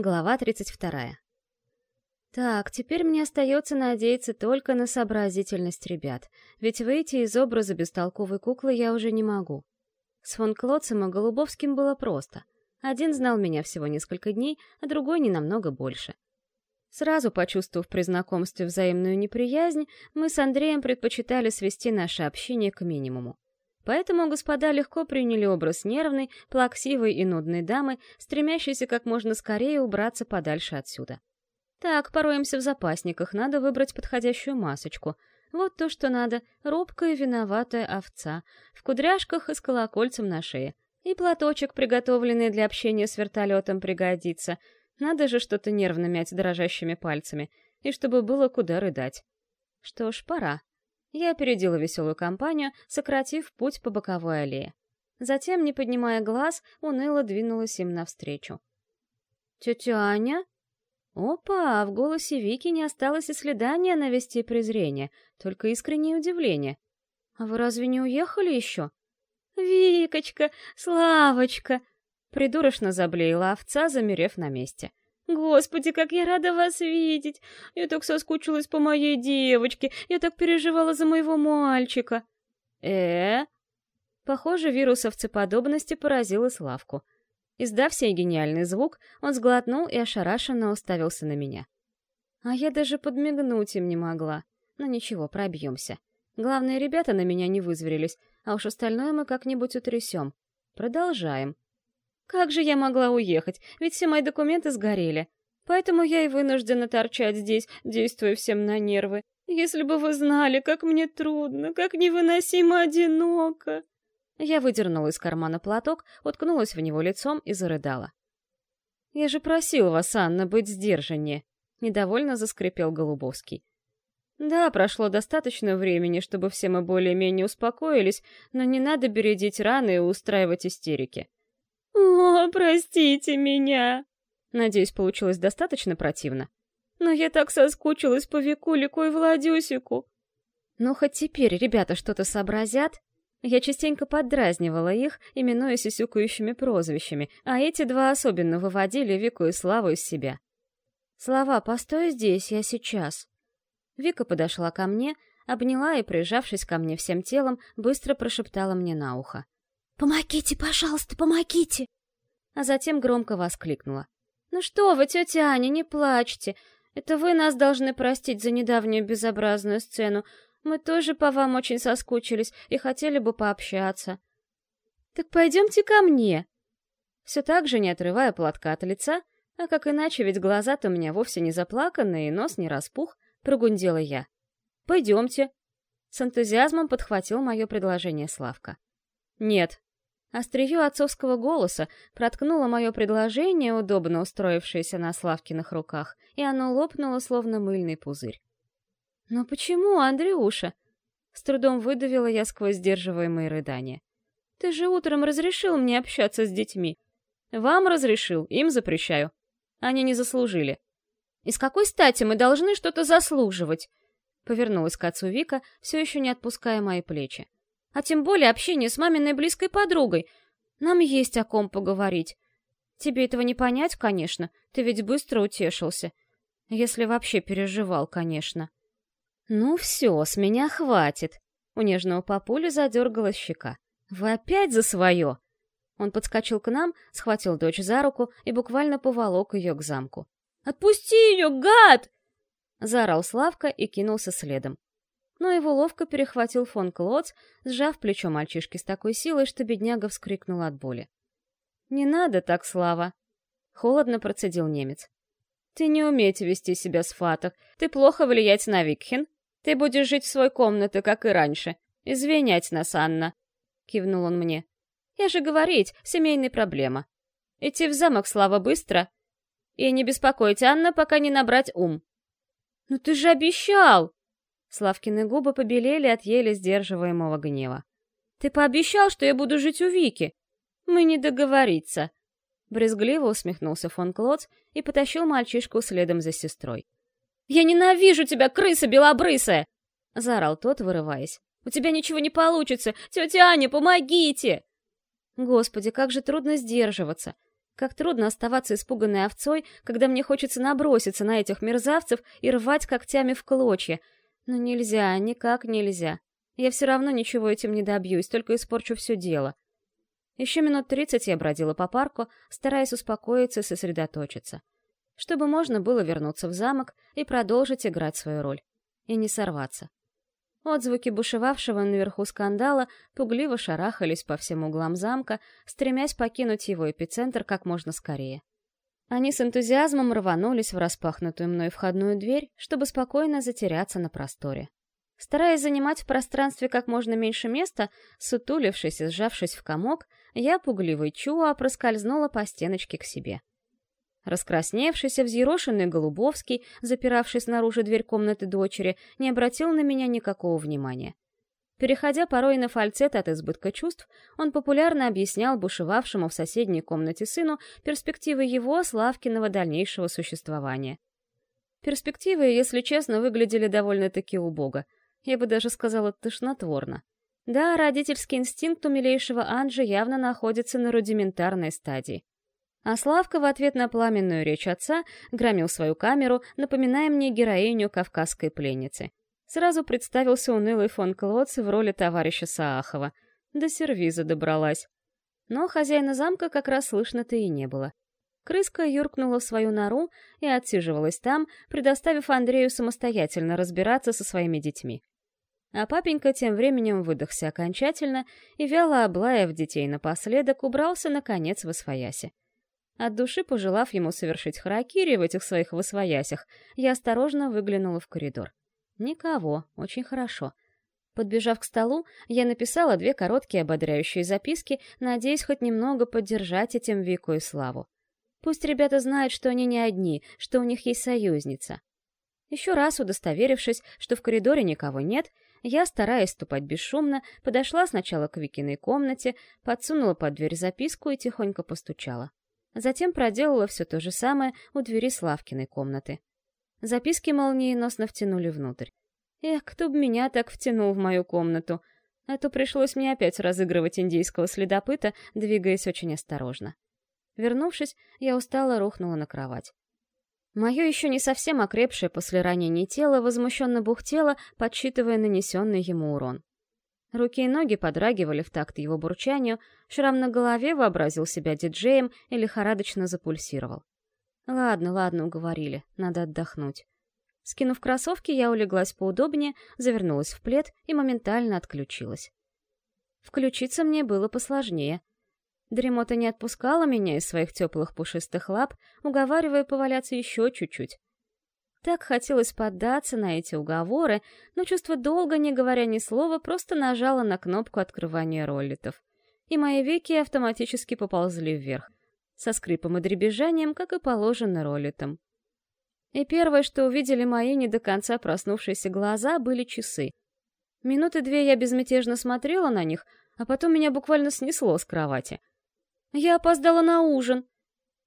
Глава 32. Так, теперь мне остается надеяться только на сообразительность ребят, ведь выйти из образа бестолковой куклы я уже не могу. С фон Клотцем и Голубовским было просто. Один знал меня всего несколько дней, а другой не намного больше. Сразу почувствовав при знакомстве взаимную неприязнь, мы с Андреем предпочитали свести наше общение к минимуму. Поэтому господа легко приняли образ нервной, плаксивой и нудной дамы, стремящейся как можно скорее убраться подальше отсюда. Так, пороемся в запасниках, надо выбрать подходящую масочку. Вот то, что надо, робкая виноватая овца, в кудряшках и с колокольцем на шее. И платочек, приготовленный для общения с вертолетом, пригодится. Надо же что-то нервно мять дрожащими пальцами, и чтобы было куда рыдать. Что ж, пора. Я опередила веселую компанию, сократив путь по боковой аллее. Затем, не поднимая глаз, уныло двинулась им навстречу. «Тетя Аня?» Опа, в голосе Вики не осталось и следа ненависти и презрения, только искреннее удивление. «А вы разве не уехали еще?» «Викочка, Славочка!» Придурочно заблеяла овца, замерев на месте. Господи, как я рада вас видеть! Я так соскучилась по моей девочке, я так переживала за моего мальчика. э Похоже, вирус овцеподобности поразил и Славку. Издав сей гениальный звук, он сглотнул и ошарашенно уставился на меня. А я даже подмигнуть им не могла. Но ничего, пробьемся. Главное, ребята на меня не вызверились, а уж остальное мы как-нибудь утрясем. Продолжаем. Как же я могла уехать, ведь все мои документы сгорели. Поэтому я и вынуждена торчать здесь, действуя всем на нервы. Если бы вы знали, как мне трудно, как невыносимо одиноко. Я выдернула из кармана платок, уткнулась в него лицом и зарыдала. «Я же просил вас, Анна, быть сдержаннее», — недовольно заскрипел Голубовский. «Да, прошло достаточно времени, чтобы все мы более-менее успокоились, но не надо бередить раны и устраивать истерики. «О, простите меня!» Надеюсь, получилось достаточно противно. Но я так соскучилась по Викулику и Владюсику. Ну, хоть теперь ребята что-то сообразят. Я частенько поддразнивала их, именуя сисюкающими прозвищами, а эти два особенно выводили Вику и Славу из себя. «Слава, постой здесь, я сейчас». Вика подошла ко мне, обняла и, прижавшись ко мне всем телом, быстро прошептала мне на ухо. «Помогите, пожалуйста, помогите!» А затем громко воскликнула. «Ну что вы, тетя Аня, не плачьте. Это вы нас должны простить за недавнюю безобразную сцену. Мы тоже по вам очень соскучились и хотели бы пообщаться». «Так пойдемте ко мне!» Все так же, не отрывая платка от лица, а как иначе, ведь глаза-то у меня вовсе не заплаканные и нос не распух, прогундела я. «Пойдемте!» С энтузиазмом подхватил мое предложение Славка. «Нет, Острие отцовского голоса проткнуло мое предложение, удобно устроившееся на Славкиных руках, и оно лопнуло, словно мыльный пузырь. «Но почему, Андрюша?» С трудом выдавила я сквозь сдерживаемые рыдания. «Ты же утром разрешил мне общаться с детьми. Вам разрешил, им запрещаю. Они не заслужили». «И с какой стати мы должны что-то заслуживать?» Повернулась к отцу Вика, все еще не отпуская мои плечи а тем более общение с маминой близкой подругой. Нам есть о ком поговорить. Тебе этого не понять, конечно, ты ведь быстро утешился. Если вообще переживал, конечно. Ну все, с меня хватит. У нежного папули задергалась щека. Вы опять за свое? Он подскочил к нам, схватил дочь за руку и буквально поволок ее к замку. «Отпусти ее, гад!» Заорал Славка и кинулся следом но его ловко перехватил фон Клоц, сжав плечо мальчишки с такой силой, что бедняга вскрикнул от боли. «Не надо так, Слава!» — холодно процедил немец. «Ты не умеете вести себя с Фатах, ты плохо влиять на Викхен, ты будешь жить в своей комнате, как и раньше. Извинять нас, Анна!» — кивнул он мне. «Я же говорить, семейная проблема. Идти в замок, Слава, быстро. И не беспокоить Анна, пока не набрать ум». «Ну ты же обещал!» Славкины губы побелели от еле сдерживаемого гнева. «Ты пообещал, что я буду жить у Вики!» «Мы не договориться!» Брезгливо усмехнулся фон Клоц и потащил мальчишку следом за сестрой. «Я ненавижу тебя, крыса белобрысая!» — заорал тот, вырываясь. «У тебя ничего не получится! Тетя Аня, помогите!» Господи, как же трудно сдерживаться! Как трудно оставаться испуганной овцой, когда мне хочется наброситься на этих мерзавцев и рвать когтями в клочья. Но нельзя, никак нельзя. Я все равно ничего этим не добьюсь, только испорчу все дело. Еще минут тридцать я бродила по парку, стараясь успокоиться и сосредоточиться. Чтобы можно было вернуться в замок и продолжить играть свою роль. И не сорваться. Отзвуки бушевавшего наверху скандала пугливо шарахались по всем углам замка, стремясь покинуть его эпицентр как можно скорее. Они с энтузиазмом рванулись в распахнутую мной входную дверь, чтобы спокойно затеряться на просторе. Стараясь занимать в пространстве как можно меньше места, сутулившись и сжавшись в комок, я пугливой чуа проскользнула по стеночке к себе. Раскрасневшийся, взъерошенный Голубовский, запиравший снаружи дверь комнаты дочери, не обратил на меня никакого внимания. Переходя порой на фальцет от избытка чувств, он популярно объяснял бушевавшему в соседней комнате сыну перспективы его, Славкиного, дальнейшего существования. Перспективы, если честно, выглядели довольно-таки убого. Я бы даже сказала тошнотворно. Да, родительский инстинкт у милейшего Анджи явно находится на рудиментарной стадии. А Славка в ответ на пламенную речь отца громил свою камеру, напоминая мне героиню кавказской пленницы. Сразу представился унылый фон Клоц в роли товарища Саахова. До сервиза добралась. Но хозяина замка как раз слышно-то и не было. Крыска юркнула в свою нору и отсиживалась там, предоставив Андрею самостоятельно разбираться со своими детьми. А папенька тем временем выдохся окончательно и, вяло облаяв детей напоследок, убрался, наконец, в освояси. От души пожелав ему совершить харакири в этих своих восвоясях, я осторожно выглянула в коридор. Никого, очень хорошо. Подбежав к столу, я написала две короткие ободряющие записки, надеясь хоть немного поддержать этим Вику и Славу. Пусть ребята знают, что они не одни, что у них есть союзница. Еще раз удостоверившись, что в коридоре никого нет, я, стараясь ступать бесшумно, подошла сначала к Викиной комнате, подсунула под дверь записку и тихонько постучала. Затем проделала все то же самое у двери Славкиной комнаты. Записки молниеносно втянули внутрь. Эх, кто бы меня так втянул в мою комнату, а то пришлось мне опять разыгрывать индийского следопыта, двигаясь очень осторожно. Вернувшись, я устало рухнула на кровать. Мое еще не совсем окрепшее после ранения тело возмущенно бухтело, подсчитывая нанесенный ему урон. Руки и ноги подрагивали в такт его бурчанию, шрам на голове вообразил себя диджеем и лихорадочно запульсировал. Ладно, ладно, уговорили, надо отдохнуть. Скинув кроссовки, я улеглась поудобнее, завернулась в плед и моментально отключилась. Включиться мне было посложнее. Дремота не отпускала меня из своих теплых пушистых лап, уговаривая поваляться еще чуть-чуть. Так хотелось поддаться на эти уговоры, но чувство долга, не говоря ни слова, просто нажала на кнопку открывания роллитов. И мои веки автоматически поползли вверх, со скрипом и дребезжанием, как и положено роллитам. И первое, что увидели мои не до конца проснувшиеся глаза, были часы. Минуты две я безмятежно смотрела на них, а потом меня буквально снесло с кровати. Я опоздала на ужин.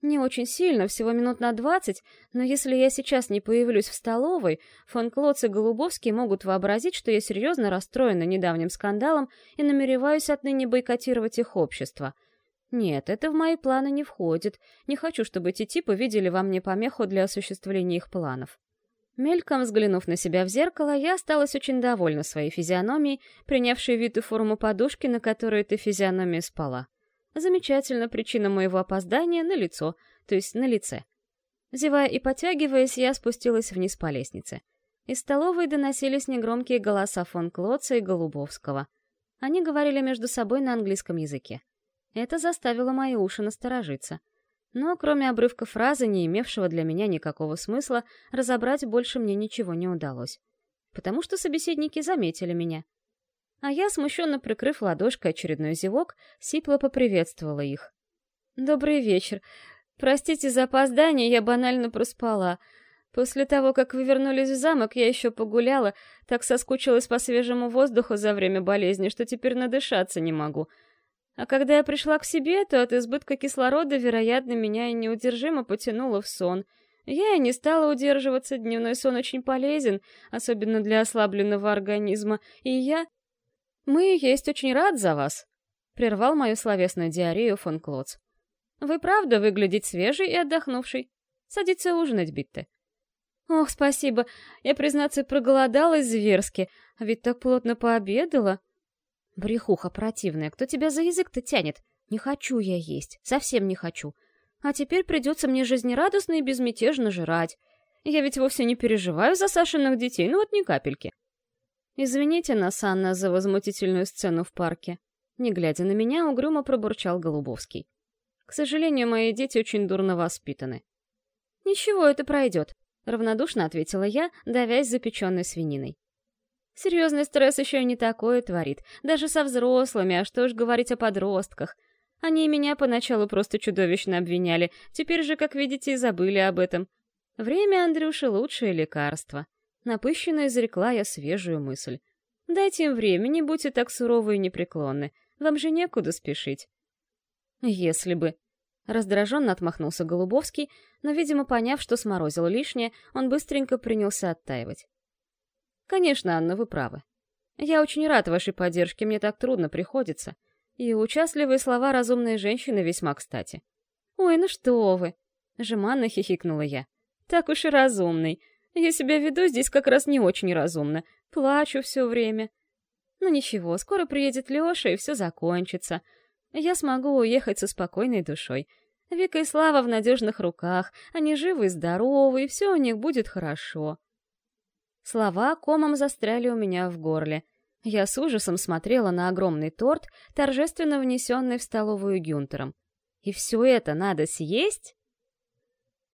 Не очень сильно, всего минут на двадцать, но если я сейчас не появлюсь в столовой, фон Клоц и Голубовский могут вообразить, что я серьезно расстроена недавним скандалом и намереваюсь отныне бойкотировать их общество. Нет, это в мои планы не входит. Не хочу, чтобы эти типы видели во мне помеху для осуществления их планов. Мельком взглянув на себя в зеркало, я осталась очень довольна своей физиономией, принявшей вид и форму подушки, на которой эта физиономия спала. Замечательно, причина моего опоздания на лицо, то есть на лице. Зевая и потягиваясь, я спустилась вниз по лестнице. Из столовой доносились негромкие голоса фон Клотца и Голубовского. Они говорили между собой на английском языке. Это заставило мои уши насторожиться. Но кроме обрывка фразы, не имевшего для меня никакого смысла, разобрать больше мне ничего не удалось. Потому что собеседники заметили меня — а я, смущенно прикрыв ладошкой очередной зевок, сипло поприветствовала их. «Добрый вечер. Простите за опоздание, я банально проспала. После того, как вы вернулись в замок, я еще погуляла, так соскучилась по свежему воздуху за время болезни, что теперь надышаться не могу. А когда я пришла к себе, то от избытка кислорода, вероятно, меня и неудержимо потянуло в сон». Я и не стала удерживаться, дневной сон очень полезен, особенно для ослабленного организма, и я... «Мы есть очень рад за вас», — прервал мою словесную диарею фон Клоц. Вы правда выглядите свежей и отдохнувшей. Садиться ужинать, Битте. Ох, спасибо. Я, признаться, проголодалась зверски, а ведь так плотно пообедала. Брехуха противная, кто тебя за язык-то тянет? Не хочу я есть, совсем не хочу. А теперь придется мне жизнерадостно и безмятежно жрать. Я ведь вовсе не переживаю за Сашиных детей, ну вот ни капельки. Извините нас, Анна, за возмутительную сцену в парке. Не глядя на меня, угрюмо пробурчал Голубовский. К сожалению, мои дети очень дурно воспитаны. Ничего, это пройдет, равнодушно ответила я, давясь запеченной свининой. Серьезный стресс еще не такое творит, даже со взрослыми, а что ж говорить о подростках. Они меня поначалу просто чудовищно обвиняли, теперь же, как видите, и забыли об этом. Время, Андрюша, лучшее лекарство. Напыщенно изрекла я свежую мысль. Дайте им время, не будьте так суровы и непреклонны. Вам же некуда спешить. Если бы. Раздраженно отмахнулся Голубовский, но, видимо, поняв, что сморозил лишнее, он быстренько принялся оттаивать. Конечно, Анна, вы правы. Я очень рад вашей поддержке, мне так трудно приходится. И участливые слова разумной женщины весьма кстати. Ой, ну что вы! Жеманно хихикнула я. Так уж и разумный. Я себя веду здесь как раз не очень разумно. Плачу все время. Ну ничего, скоро приедет Леша, и все закончится. Я смогу уехать со спокойной душой. Вика и Слава в надежных руках, они живы и здоровы, и все у них будет хорошо. Слова комом застряли у меня в горле. Я с ужасом смотрела на огромный торт, торжественно внесенный в столовую Гюнтером. И все это надо съесть?